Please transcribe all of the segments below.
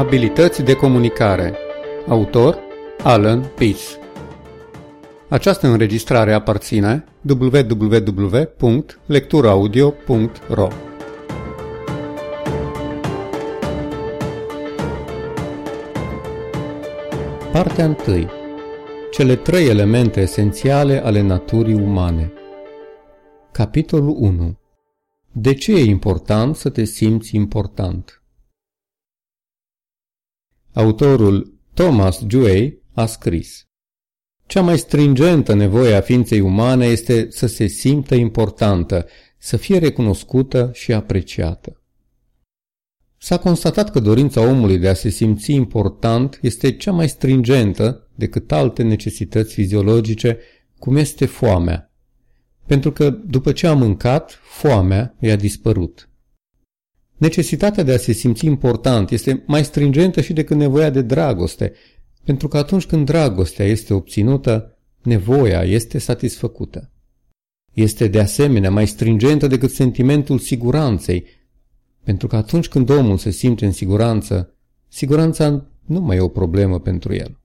Abilități de comunicare. Autor Alan Peace Această înregistrare aparține www.lecturaudio.ro Partea 1. Cele trei elemente esențiale ale naturii umane. Capitolul 1 De ce e important să te simți important? Autorul Thomas Dewey a scris Cea mai stringentă nevoie a ființei umane este să se simtă importantă, să fie recunoscută și apreciată. S-a constatat că dorința omului de a se simți important este cea mai stringentă decât alte necesități fiziologice, cum este foamea, pentru că după ce a mâncat, foamea i-a dispărut. Necesitatea de a se simți important este mai stringentă și decât nevoia de dragoste, pentru că atunci când dragostea este obținută, nevoia este satisfăcută. Este de asemenea mai stringentă decât sentimentul siguranței, pentru că atunci când omul se simte în siguranță, siguranța nu mai e o problemă pentru el.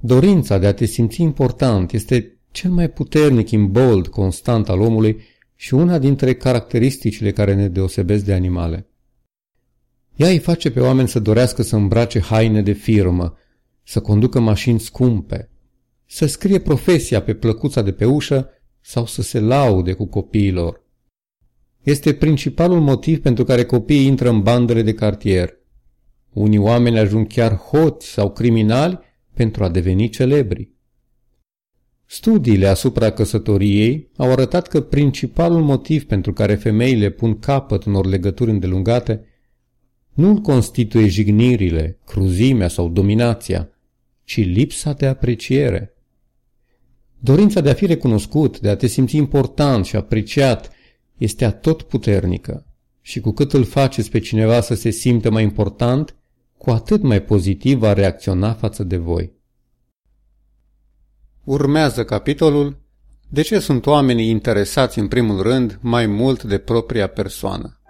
Dorința de a te simți important este cel mai puternic imbold constant al omului și una dintre caracteristicile care ne deosebesc de animale. Ea îi face pe oameni să dorească să îmbrace haine de firmă, să conducă mașini scumpe, să scrie profesia pe plăcuța de pe ușă sau să se laude cu copiilor. Este principalul motiv pentru care copiii intră în bandele de cartier. Unii oameni ajung chiar hoți sau criminali pentru a deveni celebri. Studiile asupra căsătoriei au arătat că principalul motiv pentru care femeile pun capăt unor legături îndelungate nu îl constituie jignirile, cruzimea sau dominația, ci lipsa de apreciere. Dorința de a fi recunoscut, de a te simți important și apreciat, este atot puternică și cu cât îl faceți pe cineva să se simtă mai important, cu atât mai pozitiv va reacționa față de voi. Urmează capitolul De ce sunt oamenii interesați în primul rând mai mult de propria persoană?